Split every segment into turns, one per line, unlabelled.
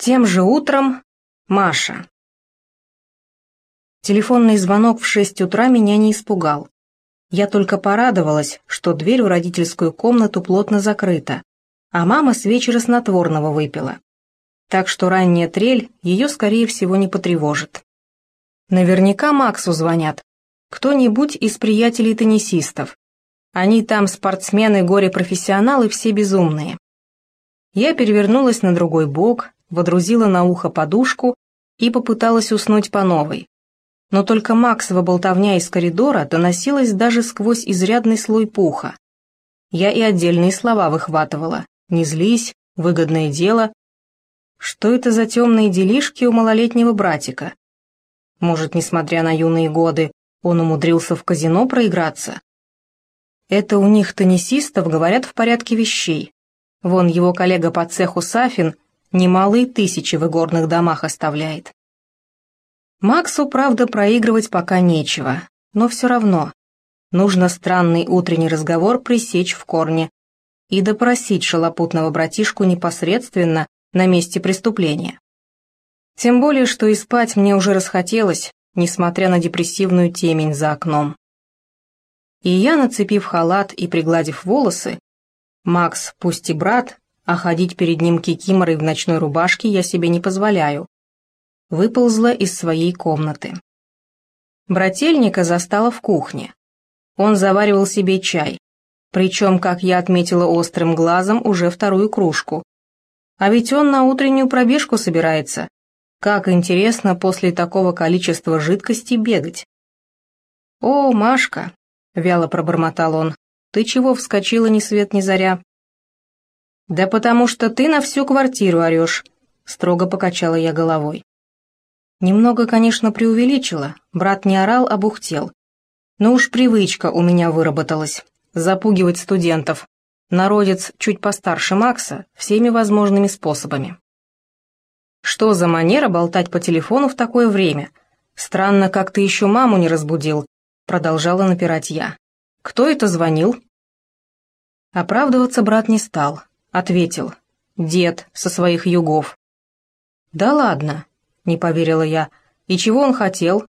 Тем же утром Маша. Телефонный звонок в шесть утра меня не испугал. Я только порадовалась, что дверь в родительскую комнату плотно закрыта, а мама с вечера снотворного выпила. Так что ранняя трель ее, скорее всего, не потревожит. Наверняка Максу звонят. Кто-нибудь из приятелей теннисистов. Они там спортсмены, горе-профессионалы, все безумные. Я перевернулась на другой бок, водрузила на ухо подушку и попыталась уснуть по новой. Но только Максова болтовня из коридора доносилась даже сквозь изрядный слой пуха. Я и отдельные слова выхватывала. «Не злись», «выгодное дело». Что это за темные делишки у малолетнего братика? Может, несмотря на юные годы, он умудрился в казино проиграться? Это у них теннисистов говорят в порядке вещей. Вон его коллега по цеху Сафин немалые тысячи в игорных домах оставляет. Максу, правда, проигрывать пока нечего, но все равно. Нужно странный утренний разговор пресечь в корне и допросить шалопутного братишку непосредственно на месте преступления. Тем более, что и спать мне уже расхотелось, несмотря на депрессивную темень за окном. И я, нацепив халат и пригладив волосы, Макс, пусть и брат, а ходить перед ним кикиморой в ночной рубашке я себе не позволяю. Выползла из своей комнаты. Брательника застала в кухне. Он заваривал себе чай, причем, как я отметила острым глазом, уже вторую кружку. А ведь он на утреннюю пробежку собирается. Как интересно после такого количества жидкости бегать. «О, Машка!» — вяло пробормотал он. «Ты чего вскочила ни свет ни заря?» «Да потому что ты на всю квартиру орешь», — строго покачала я головой. Немного, конечно, преувеличила, брат не орал, а бухтел. Но уж привычка у меня выработалась — запугивать студентов. Народец чуть постарше Макса всеми возможными способами. Что за манера болтать по телефону в такое время? Странно, как ты еще маму не разбудил, продолжала напирать я. Кто это звонил? Оправдываться брат не стал, Ответил. Дед со своих югов. «Да ладно», — не поверила я. «И чего он хотел?»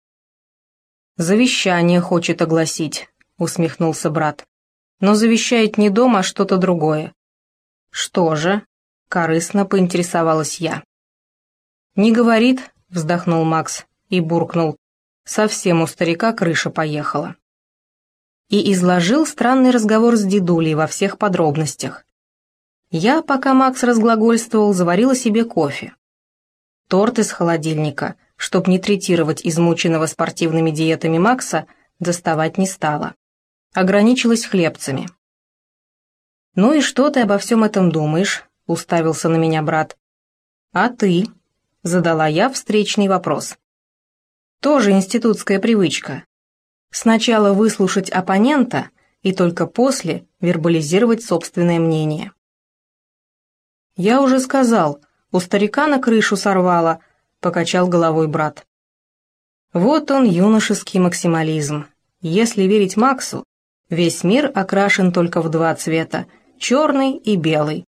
«Завещание хочет огласить», — усмехнулся брат. «Но завещает не дом, а что-то другое». «Что же?» — корыстно поинтересовалась я. «Не говорит», — вздохнул Макс и буркнул. «Совсем у старика крыша поехала». И изложил странный разговор с дедулей во всех подробностях. Я, пока Макс разглагольствовал, заварила себе кофе. Торт из холодильника, чтоб не третировать измученного спортивными диетами Макса, доставать не стала. Ограничилась хлебцами. «Ну и что ты обо всем этом думаешь?» — уставился на меня брат. «А ты?» — задала я встречный вопрос. «Тоже институтская привычка. Сначала выслушать оппонента и только после вербализировать собственное мнение». «Я уже сказал, у старика на крышу сорвало», — покачал головой брат. Вот он, юношеский максимализм. Если верить Максу, весь мир окрашен только в два цвета — черный и белый.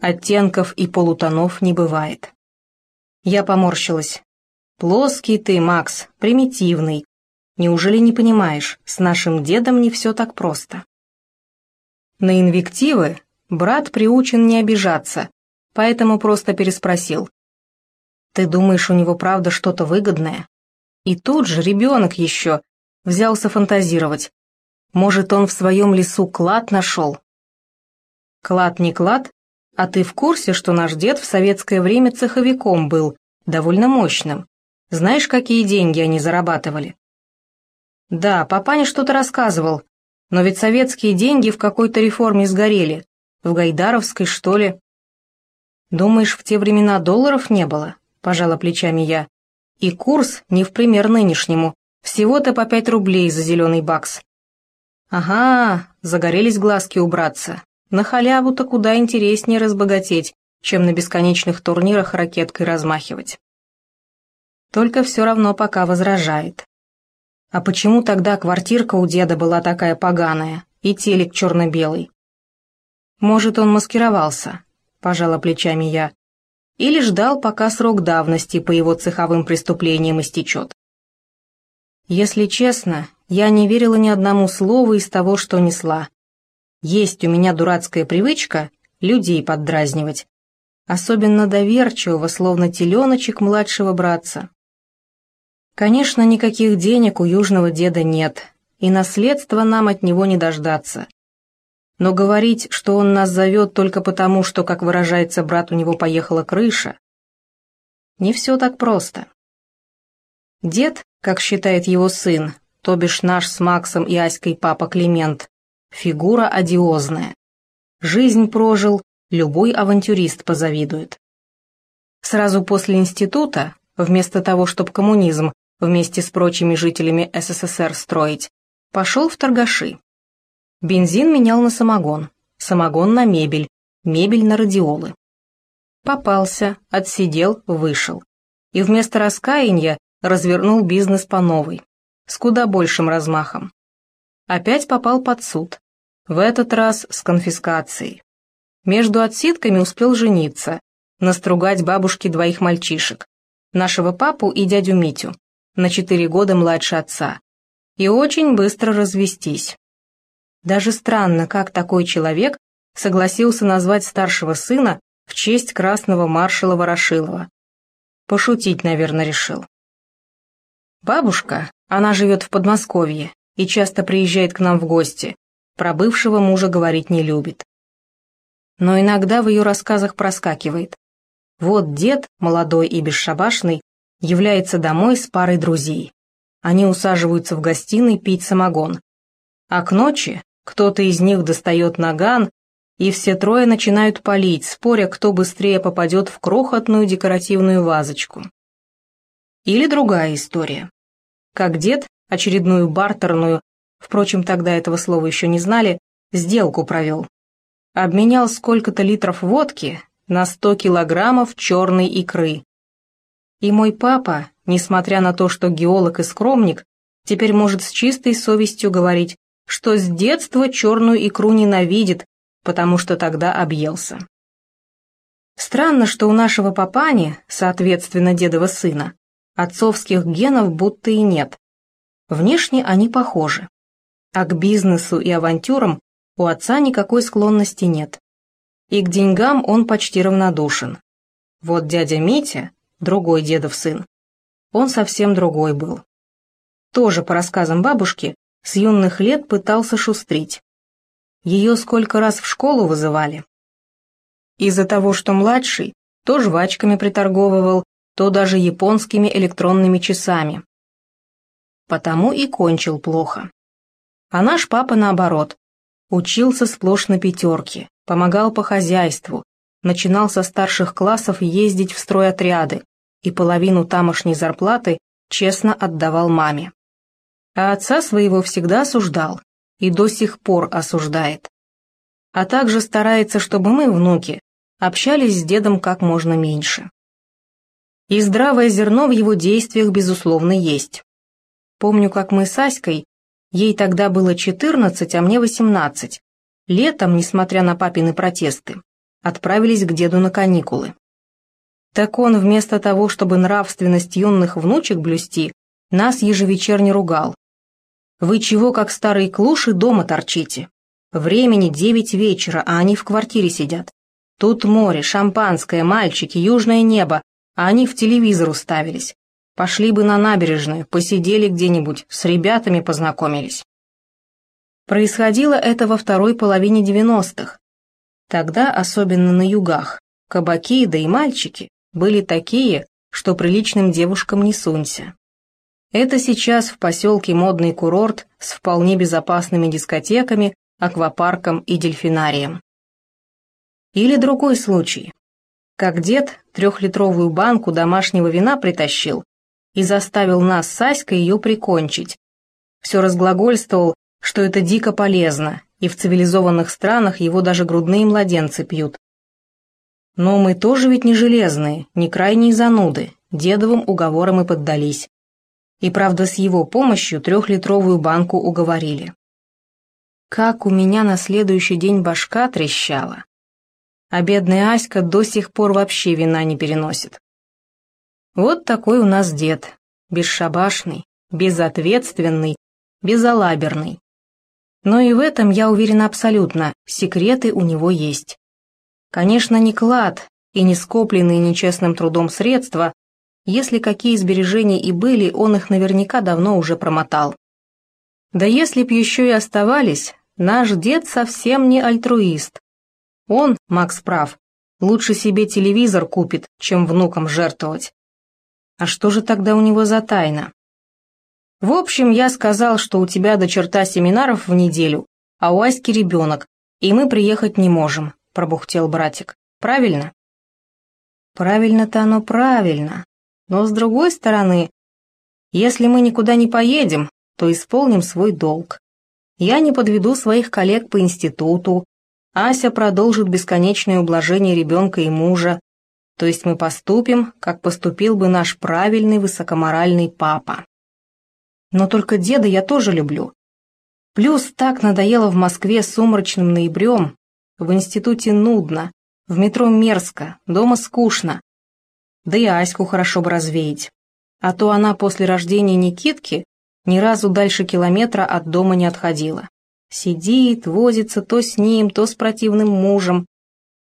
Оттенков и полутонов не бывает. Я поморщилась. «Плоский ты, Макс, примитивный. Неужели не понимаешь, с нашим дедом не все так просто?» На инвективы брат приучен не обижаться, поэтому просто переспросил. «Ты думаешь, у него правда что-то выгодное?» И тут же ребенок еще взялся фантазировать. Может, он в своем лесу клад нашел? Клад не клад, а ты в курсе, что наш дед в советское время цеховиком был, довольно мощным? Знаешь, какие деньги они зарабатывали? Да, папаня что-то рассказывал, но ведь советские деньги в какой-то реформе сгорели. В Гайдаровской, что ли? «Думаешь, в те времена долларов не было?» – пожала плечами я. «И курс не в пример нынешнему, всего-то по пять рублей за зеленый бакс». «Ага, загорелись глазки убраться. На халяву-то куда интереснее разбогатеть, чем на бесконечных турнирах ракеткой размахивать». Только все равно пока возражает. А почему тогда квартирка у деда была такая поганая и телек черно-белый? Может, он маскировался, пожала плечами я. или ждал, пока срок давности по его цеховым преступлениям истечет. Если честно, я не верила ни одному слову из того, что несла. Есть у меня дурацкая привычка людей поддразнивать, особенно доверчивого, словно теленочек младшего братца. Конечно, никаких денег у южного деда нет, и наследства нам от него не дождаться. Но говорить, что он нас зовет только потому, что, как выражается брат, у него поехала крыша, не все так просто. Дед, как считает его сын, то бишь наш с Максом и Аськой папа Климент, фигура одиозная. Жизнь прожил, любой авантюрист позавидует. Сразу после института, вместо того, чтобы коммунизм вместе с прочими жителями СССР строить, пошел в торгаши. Бензин менял на самогон, самогон на мебель, мебель на радиолы. Попался, отсидел, вышел. И вместо раскаяния развернул бизнес по новой с куда большим размахом. Опять попал под суд, в этот раз с конфискацией. Между отсидками успел жениться, настругать бабушке двоих мальчишек, нашего папу и дядю Митю, на четыре года младше отца, и очень быстро развестись. Даже странно, как такой человек согласился назвать старшего сына в честь красного маршала Ворошилова. Пошутить, наверное, решил. Бабушка, она живет в Подмосковье и часто приезжает к нам в гости. Про бывшего мужа говорить не любит. Но иногда в ее рассказах проскакивает. Вот дед, молодой и бесшабашный, является домой с парой друзей. Они усаживаются в гостиной пить самогон. А к ночи кто-то из них достает наган, и все трое начинают палить, споря, кто быстрее попадет в крохотную декоративную вазочку. Или другая история как дед очередную бартерную, впрочем, тогда этого слова еще не знали, сделку провел. Обменял сколько-то литров водки на сто килограммов черной икры. И мой папа, несмотря на то, что геолог и скромник, теперь может с чистой совестью говорить, что с детства черную икру ненавидит, потому что тогда объелся. Странно, что у нашего папани, соответственно, дедова сына, Отцовских генов будто и нет. Внешне они похожи. А к бизнесу и авантюрам у отца никакой склонности нет. И к деньгам он почти равнодушен. Вот дядя Митя, другой дедов сын, он совсем другой был. Тоже, по рассказам бабушки, с юных лет пытался шустрить. Ее сколько раз в школу вызывали. Из-за того, что младший, то жвачками приторговывал, то даже японскими электронными часами. Потому и кончил плохо. А наш папа наоборот. Учился сплошь на пятерке, помогал по хозяйству, начинал со старших классов ездить в стройотряды и половину тамошней зарплаты честно отдавал маме. А отца своего всегда осуждал и до сих пор осуждает. А также старается, чтобы мы, внуки, общались с дедом как можно меньше. И здравое зерно в его действиях, безусловно, есть. Помню, как мы с Аськой, ей тогда было 14, а мне 18, летом, несмотря на папины протесты, отправились к деду на каникулы. Так он, вместо того, чтобы нравственность юных внучек блюсти, нас ежевечерне ругал. «Вы чего, как старые клуши, дома торчите? Времени девять вечера, а они в квартире сидят. Тут море, шампанское, мальчики, южное небо, а они в телевизор уставились. Пошли бы на набережную, посидели где-нибудь, с ребятами познакомились. Происходило это во второй половине девяностых. Тогда, особенно на югах, кабаки, да и мальчики были такие, что приличным девушкам не сунься. Это сейчас в поселке модный курорт с вполне безопасными дискотеками, аквапарком и дельфинарием. Или другой случай как дед трехлитровую банку домашнего вина притащил и заставил нас с Аськой ее прикончить. Все разглагольствовал, что это дико полезно, и в цивилизованных странах его даже грудные младенцы пьют. Но мы тоже ведь не железные, не крайние зануды, дедовым уговором и поддались. И правда с его помощью трехлитровую банку уговорили. Как у меня на следующий день башка трещала. а бедная Аська до сих пор вообще вина не переносит. Вот такой у нас дед, бесшабашный, безответственный, безалаберный. Но и в этом, я уверена абсолютно, секреты у него есть. Конечно, не клад и не скопленные нечестным трудом средства, если какие сбережения и были, он их наверняка давно уже промотал. Да если б еще и оставались, наш дед совсем не альтруист. Он, Макс прав, лучше себе телевизор купит, чем внукам жертвовать. А что же тогда у него за тайна? В общем, я сказал, что у тебя до черта семинаров в неделю, а у Аськи ребенок, и мы приехать не можем, пробухтел братик. Правильно? Правильно-то оно правильно. Но с другой стороны, если мы никуда не поедем, то исполним свой долг. Я не подведу своих коллег по институту, Ася продолжит бесконечное ублажение ребенка и мужа, то есть мы поступим, как поступил бы наш правильный высокоморальный папа. Но только деда я тоже люблю. Плюс так надоело в Москве сумрачным ноябрем, в институте нудно, в метро мерзко, дома скучно. Да и Аську хорошо бы развеять. А то она после рождения Никитки ни разу дальше километра от дома не отходила. Сидит, возится то с ним, то с противным мужем.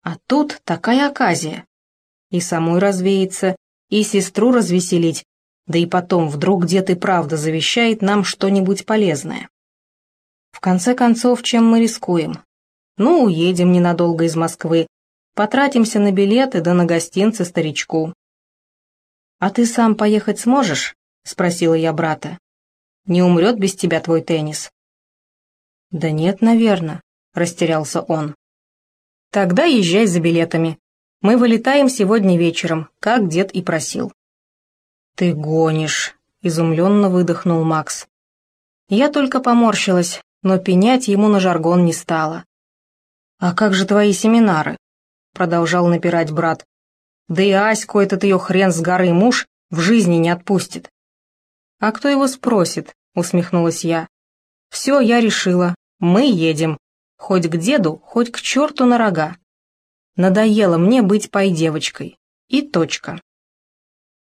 А тут такая оказия. И самой развеяться, и сестру развеселить, да и потом вдруг дед и правда завещает нам что-нибудь полезное. В конце концов, чем мы рискуем? Ну, уедем ненадолго из Москвы, потратимся на билеты да на гостинцы старичку. «А ты сам поехать сможешь?» — спросила я брата. Не умрет без тебя твой теннис». «Да нет, наверное», — растерялся он. «Тогда езжай за билетами. Мы вылетаем сегодня вечером, как дед и просил». «Ты гонишь», — изумленно выдохнул Макс. Я только поморщилась, но пенять ему на жаргон не стала. «А как же твои семинары?» — продолжал напирать брат. «Да и Аську этот ее хрен с горы муж в жизни не отпустит». «А кто его спросит?» — усмехнулась я. «Все, я решила. Мы едем. Хоть к деду, хоть к черту на рога. Надоело мне быть пай-девочкой. И точка».